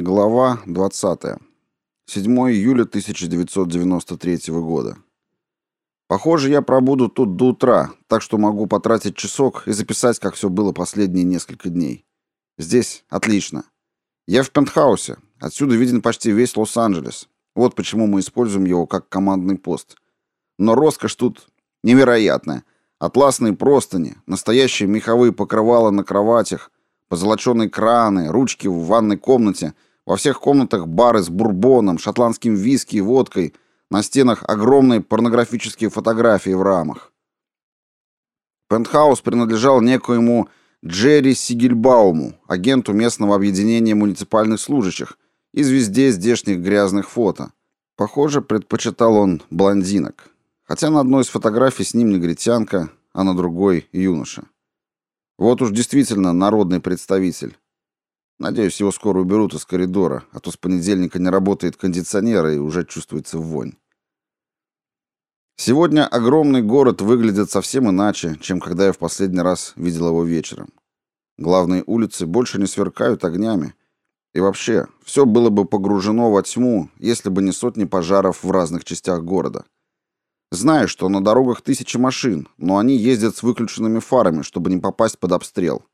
Глава 20. 7 июля 1993 года. Похоже, я пробуду тут до утра, так что могу потратить часок и записать, как все было последние несколько дней. Здесь отлично. Я в пентхаусе. Отсюда виден почти весь Лос-Анджелес. Вот почему мы используем его как командный пост. Но роскошь тут невероятная. Атласные простыни, настоящие меховые покрывала на кроватях, позолоченные краны, ручки в ванной комнате, во всех комнатах бары с бурбоном, шотландским виски и водкой, на стенах огромные порнографические фотографии в рамах. Пентхаус принадлежал некоему Джерри Сигельбауму, агенту местного объединения муниципальных служащих и звезде здешних грязных фото. Похоже, предпочитал он блондинок. Хотя на одной из фотографий с ним негритянка, а на другой — юноша. Вот уж действительно народный представитель. Надеюсь, его скоро уберут из коридора, а то с понедельника не работает кондиционер и уже чувствуется вонь. Сегодня огромный город выглядит совсем иначе, чем когда я в последний раз видел его вечером. Главные улицы больше не сверкают огнями. И вообще, все было бы погружено во тьму, если бы не сотни пожаров в разных частях города. Знаю, что на дорогах тысячи машин, но они ездят с выключенными фарами, чтобы не попасть под обстрел.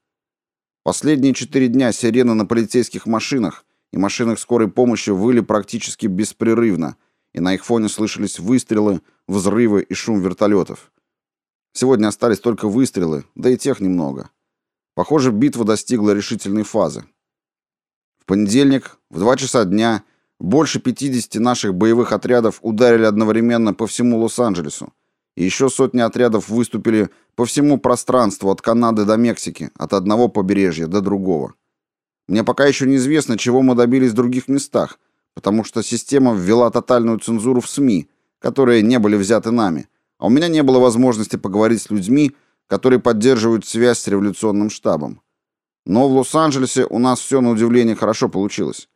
Последние четыре дня сирены на полицейских машинах и машинах скорой помощи выли практически беспрерывно, и на их фоне слышались выстрелы, взрывы и шум вертолетов. Сегодня остались только выстрелы, да и тех немного. Похоже, битва достигла решительной фазы. В понедельник в 2 часа дня больше 50 наших боевых отрядов ударили одновременно по всему Лос-Анджелесу. Еще сотни отрядов выступили по всему пространству от Канады до Мексики, от одного побережья до другого. Мне пока еще неизвестно, чего мы добились в других местах, потому что система ввела тотальную цензуру в СМИ, которые не были взяты нами, а у меня не было возможности поговорить с людьми, которые поддерживают связь с революционным штабом. Но в Лос-Анджелесе у нас все на удивление хорошо получилось.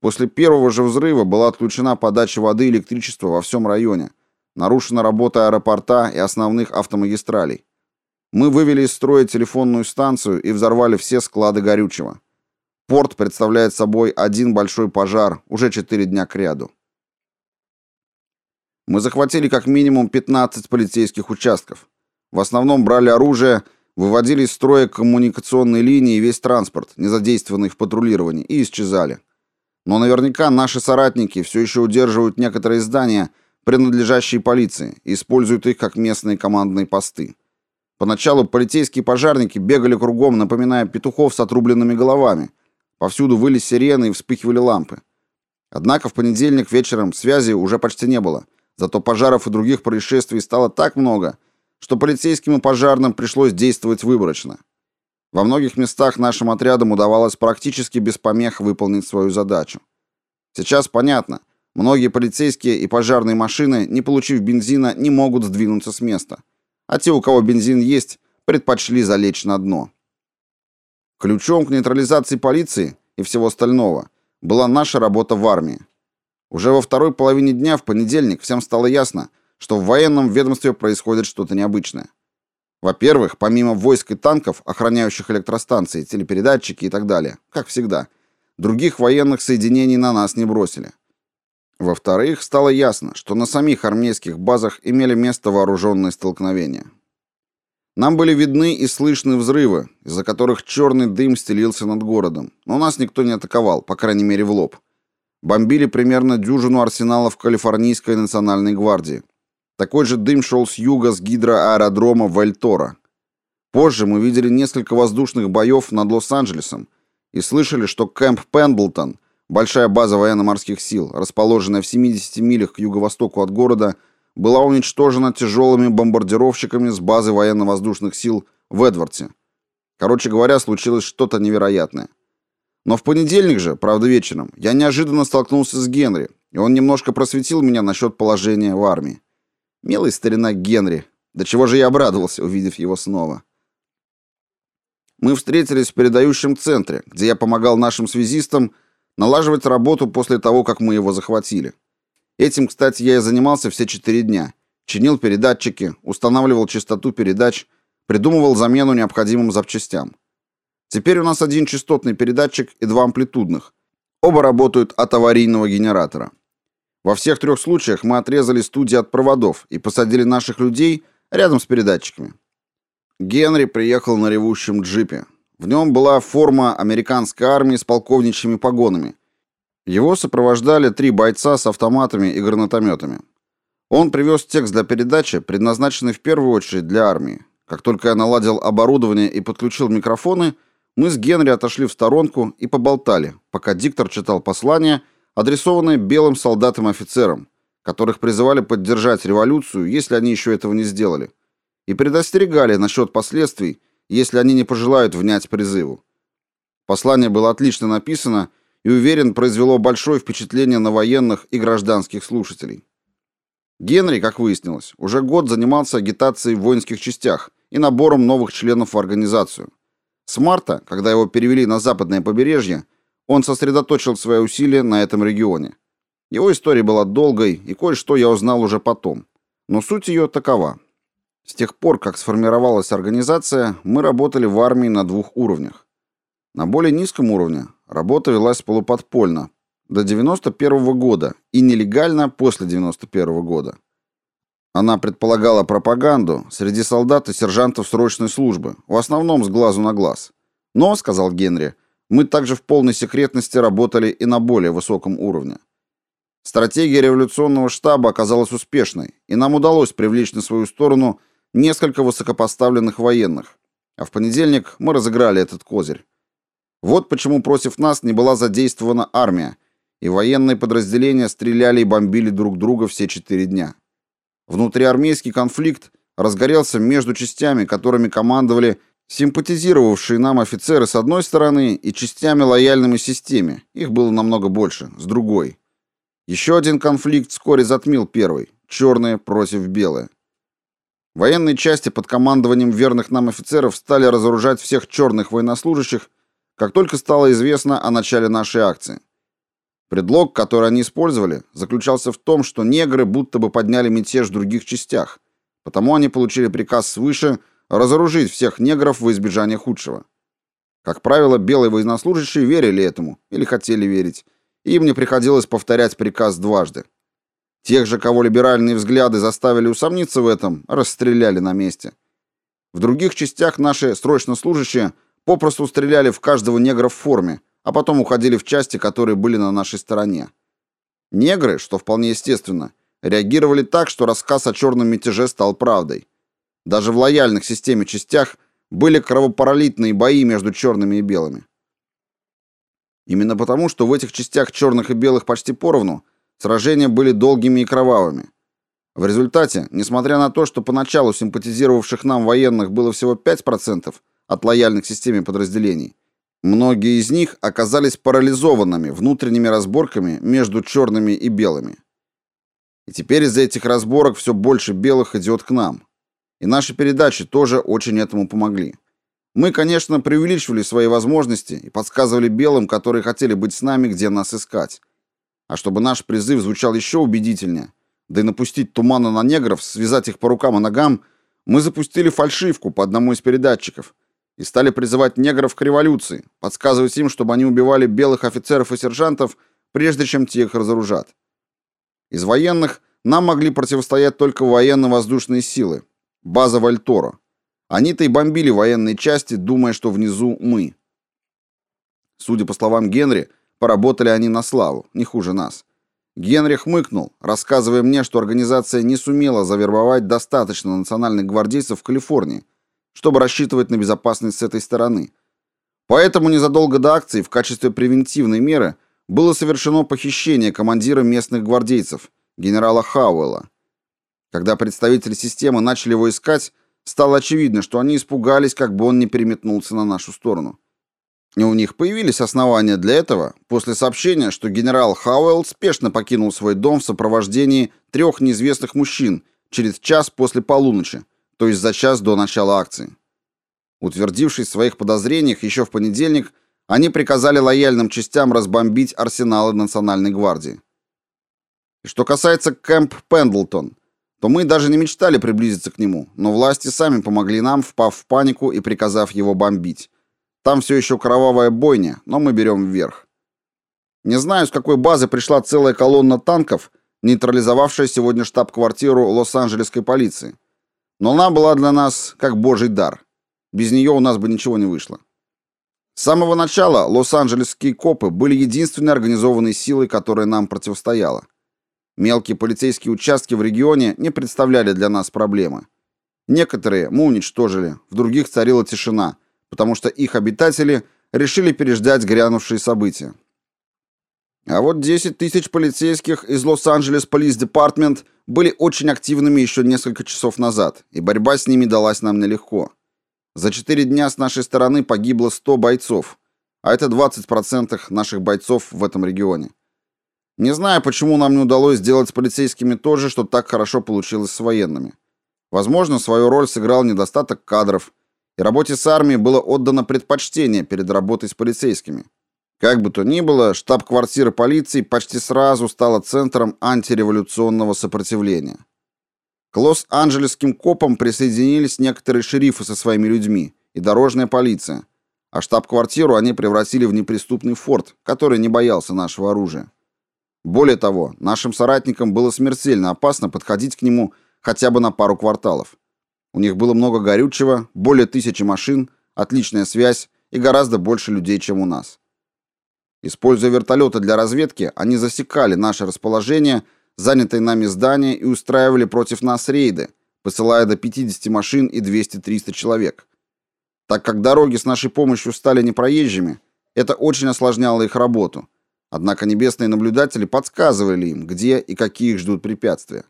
После первого же взрыва была отключена подача воды и электричества во всем районе. Нарушена работа аэропорта и основных автомагистралей. Мы вывели из строя телефонную станцию и взорвали все склады горючего. Порт представляет собой один большой пожар уже четыре дня кряду. Мы захватили как минимум 15 полицейских участков. В основном брали оружие, выводили из строя коммуникационные линии и весь транспорт, не задействованный в патрулировании, и исчезали. Но наверняка наши соратники все еще удерживают некоторые здания, принадлежащие полиции, используют их как местные командные посты. Поначалу полицейские пожарники бегали кругом, напоминая петухов с отрубленными головами. Повсюду выли сирены и вспыхивали лампы. Однако в понедельник вечером связи уже почти не было. Зато пожаров и других происшествий стало так много, что полицейским и пожарным пришлось действовать выборочно. Во многих местах нашим отрядам удавалось практически без помех выполнить свою задачу. Сейчас понятно, многие полицейские и пожарные машины, не получив бензина, не могут сдвинуться с места. А те, у кого бензин есть, предпочли залечь на дно. Ключом к нейтрализации полиции и всего остального была наша работа в армии. Уже во второй половине дня в понедельник всем стало ясно, что в военном ведомстве происходит что-то необычное. Во-первых, помимо войск и танков, охраняющих электростанции, телепередатчики и так далее, как всегда, других военных соединений на нас не бросили. Во-вторых, стало ясно, что на самих армейских базах имели место вооруженные столкновения. Нам были видны и слышны взрывы, из-за которых черный дым стелился над городом, но нас никто не атаковал, по крайней мере в лоб. Бомбили примерно дюжину арсеналов Калифорнийской национальной гвардии, такой же дым шел с юга с гидроаэродрома Вальтора. Позже мы видели несколько воздушных боев над Лос-Анджелесом и слышали, что Кэмп Пендлтон, большая база военно-морских сил, расположенная в 70 милях к юго-востоку от города, была уничтожена тяжелыми бомбардировщиками с базы военно-воздушных сил в Эдвардсе. Короче говоря, случилось что-то невероятное. Но в понедельник же, правда вечером, я неожиданно столкнулся с Генри, и он немножко просветил меня насчет положения в армии. Милый старина Генри. До чего же я обрадовался, увидев его снова. Мы встретились в передающем центре, где я помогал нашим связистам налаживать работу после того, как мы его захватили. Этим, кстати, я и занимался все четыре дня. Чинил передатчики, устанавливал частоту передач, придумывал замену необходимым запчастям. Теперь у нас один частотный передатчик и два амплитудных. Оба работают от аварийного генератора. Во всех трех случаях мы отрезали студии от проводов и посадили наших людей рядом с передатчиками. Генри приехал на ревущем джипе. В нем была форма американской армии с полковничьими погонами. Его сопровождали три бойца с автоматами и гранатометами. Он привез текст для передачи, предназначенный в первую очередь для армии. Как только я наладил оборудование и подключил микрофоны, мы с Генри отошли в сторонку и поболтали, пока диктор читал послание, адресованное белым солдатам-офицерам, которых призывали поддержать революцию, если они еще этого не сделали, и предостерегали насчет последствий, если они не пожелают внять призыву. Послание было отлично написано и, уверен, произвело большое впечатление на военных и гражданских слушателей. Генри, как выяснилось, уже год занимался агитацией в воинских частях и набором новых членов в организацию. С марта, когда его перевели на западное побережье, он сосредоточил свои усилия на этом регионе. Его история была долгой, и кое-что я узнал уже потом. Но суть ее такова. С тех пор, как сформировалась организация, мы работали в армии на двух уровнях. На более низком уровне работа велась полуподпольно, до 91 -го года и нелегально после 91 -го года. Она предполагала пропаганду среди солдат и сержантов срочной службы, в основном с глазу на глаз. Но, сказал Генри, мы также в полной секретности работали и на более высоком уровне. Стратегия революционного штаба оказалась успешной, и нам удалось привлечь на свою сторону несколько высокопоставленных военных. А в понедельник мы разыграли этот козырь. Вот почему против нас не была задействована армия, и военные подразделения стреляли и бомбили друг друга все четыре дня. Внутриармейский конфликт разгорелся между частями, которыми командовали симпатизировавшие нам офицеры с одной стороны и частями лояльными системе, их было намного больше, с другой. Еще один конфликт вскоре затмил первый, черные против белые. Военные части под командованием верных нам офицеров стали разоружать всех черных военнослужащих, как только стало известно о начале нашей акции. Предлог, который они использовали, заключался в том, что негры будто бы подняли мятеж в других частях, потому они получили приказ свыше разоружить всех негров во избежание худшего. Как правило, белые военнослужащие верили этому или хотели верить, им не приходилось повторять приказ дважды. Тех же, кого либеральные взгляды заставили усомниться в этом, расстреляли на месте. В других частях наши срочно служащие попросту стреляли в каждого негра в форме, а потом уходили в части, которые были на нашей стороне. Негры, что вполне естественно, реагировали так, что рассказ о черном мятеже стал правдой. Даже в лояльных системе частях были кровопролитные бои между черными и белыми. Именно потому, что в этих частях черных и белых почти поровну, сражения были долгими и кровавыми. В результате, несмотря на то, что поначалу симпатизировавших нам военных было всего 5% от лояльных системе подразделений, Многие из них оказались парализованными внутренними разборками между черными и белыми. И теперь из-за этих разборок все больше белых идет к нам. И наши передачи тоже очень этому помогли. Мы, конечно, преувеличивали свои возможности и подсказывали белым, которые хотели быть с нами, где нас искать. А чтобы наш призыв звучал еще убедительнее, да и напустить тумана на негров, связать их по рукам и ногам, мы запустили фальшивку по одному из передатчиков – и стали призывать негров к революции, подсказывать им, чтобы они убивали белых офицеров и сержантов, прежде чем те их разоружат. Из военных нам могли противостоять только военно-воздушные силы, база Вальторо. Они-то и бомбили военные части, думая, что внизу мы. Судя по словам Генри, поработали они на славу, не хуже нас. Генри хмыкнул, рассказывая мне, что организация не сумела завербовать достаточно национальных гвардейцев в Калифорнии, чтобы рассчитывать на безопасность с этой стороны. Поэтому незадолго до акции в качестве превентивной меры было совершено похищение командира местных гвардейцев, генерала Хауэлла. Когда представители системы начали его искать, стало очевидно, что они испугались, как бы он не переметнулся на нашу сторону. И у них появились основания для этого после сообщения, что генерал Хауэлл спешно покинул свой дом в сопровождении трех неизвестных мужчин через час после полуночи, то есть за час до начала акции. Утвердившись в своих подозрениях еще в понедельник, они приказали лояльным частям разбомбить арсеналы Национальной гвардии. И что касается Кэмп Пендлтон, то мы даже не мечтали приблизиться к нему, но власти сами помогли нам, впав в панику и приказав его бомбить. Там все еще кровавая бойня, но мы берем вверх. Не знаю, с какой базы пришла целая колонна танков, нейтрализовавшая сегодня штаб-квартиру Лос-Анджелесской полиции. Но она была для нас как божий дар. Без нее у нас бы ничего не вышло. С самого начала лос-анджелесские копы были единственной организованной силой, которая нам противостояла. Мелкие полицейские участки в регионе не представляли для нас проблемы. Некоторые мы уничтожили, в других царила тишина, потому что их обитатели решили переждать грянувшие события. А вот 10 тысяч полицейских из Лос-Анджелес Полис Департмент были очень активными еще несколько часов назад, и борьба с ними далась нам нелегко. За 4 дня с нашей стороны погибло 100 бойцов, а это 20% наших бойцов в этом регионе. Не знаю, почему нам не удалось сделать с полицейскими то же, что так хорошо получилось с военными. Возможно, свою роль сыграл недостаток кадров, и работе с армией было отдано предпочтение перед работой с полицейскими. Как бы то ни было, штаб-квартира полиции почти сразу стала центром антиреволюционного сопротивления. К Лос-Анджелесским копам присоединились некоторые шерифы со своими людьми и дорожная полиция, а штаб-квартиру они превратили в неприступный форт, который не боялся нашего оружия. Более того, нашим соратникам было смертельно опасно подходить к нему хотя бы на пару кварталов. У них было много горючего, более тысячи машин, отличная связь и гораздо больше людей, чем у нас. Используя вертолеты для разведки, они засекали наше расположение, занятые нами здания и устраивали против нас рейды, посылая до 50 машин и 200-300 человек. Так как дороги с нашей помощью стали непроезжими, это очень осложняло их работу. Однако небесные наблюдатели подсказывали им, где и какие их ждут препятствия.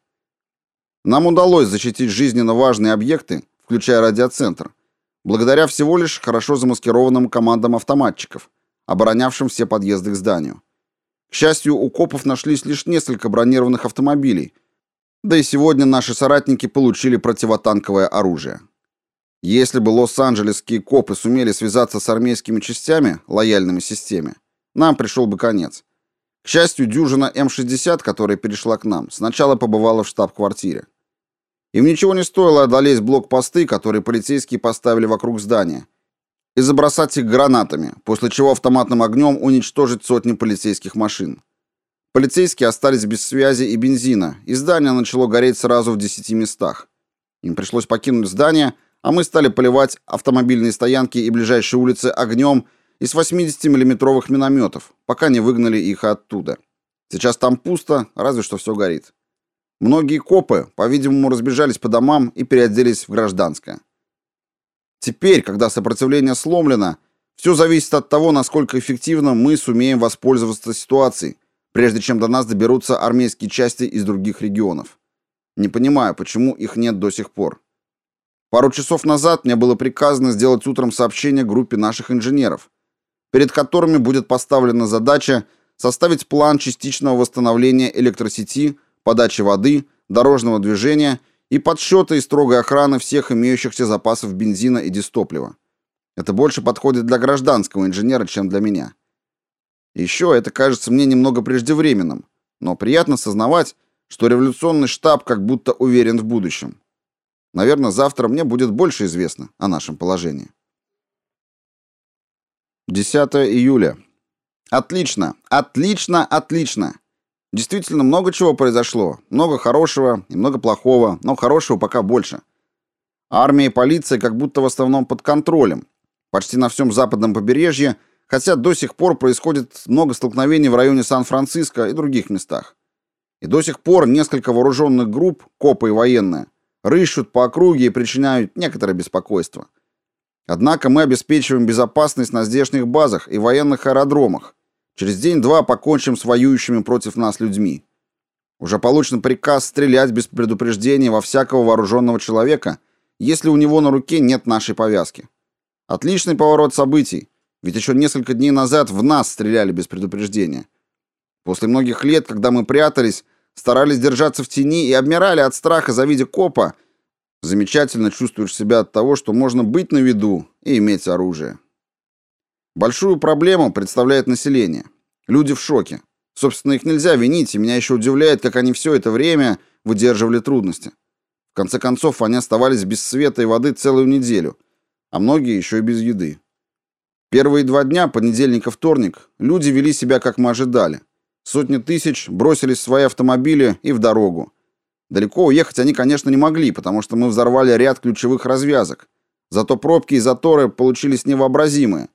Нам удалось защитить жизненно важные объекты, включая радиоцентр, благодаря всего лишь хорошо замаскированным командам автоматчиков, оборонявшим все подъезды к зданию. К счастью, у копов нашлись лишь несколько бронированных автомобилей, да и сегодня наши соратники получили противотанковое оружие. Если бы лос-анджелесские копы сумели связаться с армейскими частями, лояльными системе, нам пришел бы конец. К счастью, дюжина М-60, которая перешла к нам, сначала побывала в штаб-квартире. Им ничего не стоило одолеть блокпосты, которые полицейские поставили вокруг здания, и забросать их гранатами, после чего автоматным огнем уничтожить сотни полицейских машин. Полицейские остались без связи и бензина, и здание начало гореть сразу в десяти местах. Им пришлось покинуть здание, а мы стали поливать автомобильные стоянки и ближайшие улицы огнем из 80-миллиметровых минометов, пока не выгнали их оттуда. Сейчас там пусто, разве что все горит. Многие копы, по-видимому, разбежались по домам и переоделись в гражданское. Теперь, когда сопротивление сломлено, все зависит от того, насколько эффективно мы сумеем воспользоваться ситуацией, прежде чем до нас доберутся армейские части из других регионов. Не понимаю, почему их нет до сих пор. Пару часов назад мне было приказано сделать утром сообщение группе наших инженеров, перед которыми будет поставлена задача составить план частичного восстановления электросети, подачи воды, дорожного движения и подсчета и строгой охраны всех имеющихся запасов бензина и дистоплива. Это больше подходит для гражданского инженера, чем для меня. Еще это кажется мне немного преждевременным, но приятно сознавать, что революционный штаб как будто уверен в будущем. Наверное, завтра мне будет больше известно о нашем положении. 10 июля. Отлично, отлично, отлично. Действительно, много чего произошло. Много хорошего и много плохого, но хорошего пока больше. Армия и полиция как будто в основном под контролем. Почти на всем западном побережье, хотя до сих пор происходит много столкновений в районе Сан-Франциско и других местах. И до сих пор несколько вооруженных групп, копы и военные, рыщут по округе и причиняют некоторое беспокойство. Однако мы обеспечиваем безопасность на здешних базах и военных аэродромах, Через день-два покончим с воюющими против нас людьми. Уже получен приказ стрелять без предупреждения во всякого вооруженного человека, если у него на руке нет нашей повязки. Отличный поворот событий, ведь еще несколько дней назад в нас стреляли без предупреждения. После многих лет, когда мы прятались, старались держаться в тени и обмирали от страха за виде копа, замечательно чувствуешь себя от того, что можно быть на виду и иметь оружие. Большую проблему представляет население. Люди в шоке. Собственно, их нельзя винить, и меня еще удивляет, как они все это время выдерживали трудности. В конце концов, они оставались без света и воды целую неделю, а многие еще и без еды. Первые два дня, понедельник и вторник, люди вели себя, как мы ожидали. Сотни тысяч бросились в свои автомобили и в дорогу. Далеко уехать они, конечно, не могли, потому что мы взорвали ряд ключевых развязок. Зато пробки и заторы получились невообразимые.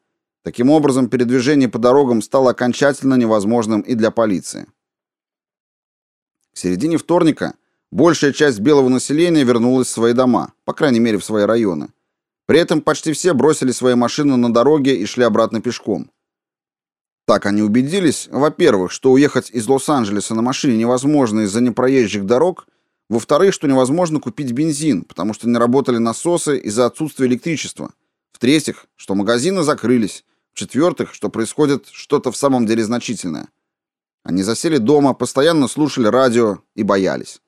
Таким образом, передвижение по дорогам стало окончательно невозможным и для полиции. К середине вторника большая часть белого населения вернулась в свои дома, по крайней мере, в свои районы. При этом почти все бросили свои машины на дороге и шли обратно пешком. Так они убедились, во-первых, что уехать из Лос-Анджелеса на машине невозможно из-за непроезжих дорог, во-вторых, что невозможно купить бензин, потому что не работали насосы из-за отсутствия электричества, в-третьих, что магазины закрылись, в-четвертых, что происходит что-то в самом деле значительное. Они засели дома, постоянно слушали радио и боялись.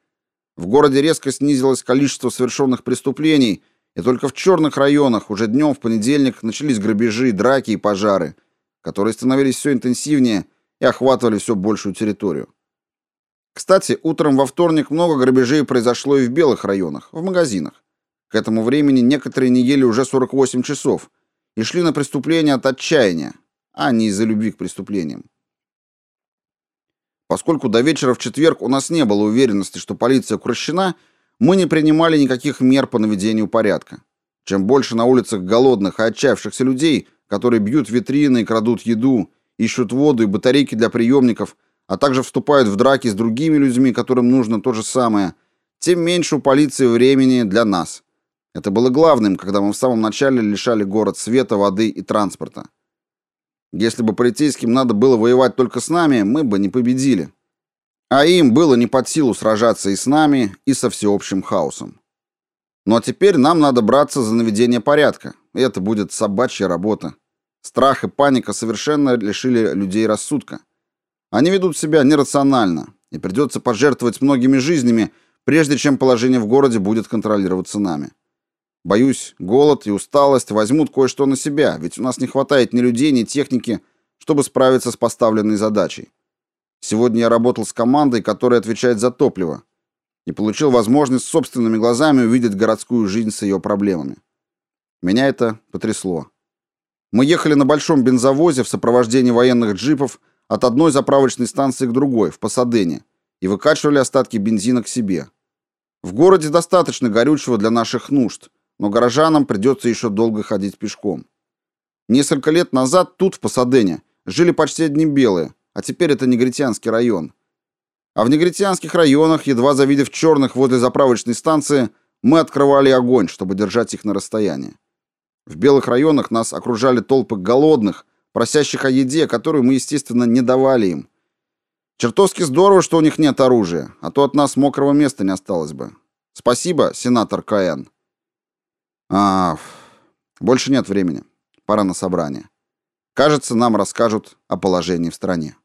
В городе резко снизилось количество совершенных преступлений – и только в черных районах уже днем в понедельник начались грабежи, драки и пожары, которые становились все интенсивнее и охватывали все большую территорию. Кстати, утром во вторник много грабежей произошло и в белых районах, в магазинах. К этому времени некоторые не ели уже 48 часов и шли на преступления от отчаяния, а не из-за любви к преступлениям. Поскольку до вечера в четверг у нас не было уверенности, что полиция укращена, мы не принимали никаких мер по наведению порядка. Чем больше на улицах голодных и отчаявшихся людей, которые бьют витрины и крадут еду, ищут воду и батарейки для приемников, а также вступают в драки с другими людьми, которым нужно то же самое, тем меньше у полиции времени для нас. Это было главным, когда мы в самом начале лишали город света, воды и транспорта. Если бы полицейским надо было воевать только с нами, мы бы не победили. А им было не под силу сражаться и с нами, и со всеобщим хаосом. Но теперь нам надо браться за наведение порядка, это будет собачья работа. Страх и паника совершенно лишили людей рассудка. Они ведут себя нерационально, и придется пожертвовать многими жизнями, прежде чем положение в городе будет контролироваться нами. Боюсь, голод и усталость возьмут кое-что на себя, ведь у нас не хватает ни людей, ни техники, чтобы справиться с поставленной задачей. Сегодня я работал с командой, которая отвечает за топливо, и получил возможность собственными глазами увидеть городскую жизнь с ее проблемами. Меня это потрясло. Мы ехали на большом бензовозе в сопровождении военных джипов от одной заправочной станции к другой, в Пасадене, и выкачивали остатки бензина к себе. В городе достаточно горючего для наших нужд, но горожанам придется еще долго ходить пешком. Несколько лет назад тут, в Пасадене, жили почти одни белые, а теперь это негритянский район. А в негритянских районах, едва завидев черных возле заправочной станции, мы открывали огонь, чтобы держать их на расстоянии. В белых районах нас окружали толпы голодных, просящих о еде, которую мы, естественно, не давали им. Чертовски здорово, что у них нет оружия, а то от нас мокрого места не осталось бы. Спасибо, сенатор Каэн. А, больше нет времени. Пора на собрание. Кажется, нам расскажут о положении в стране.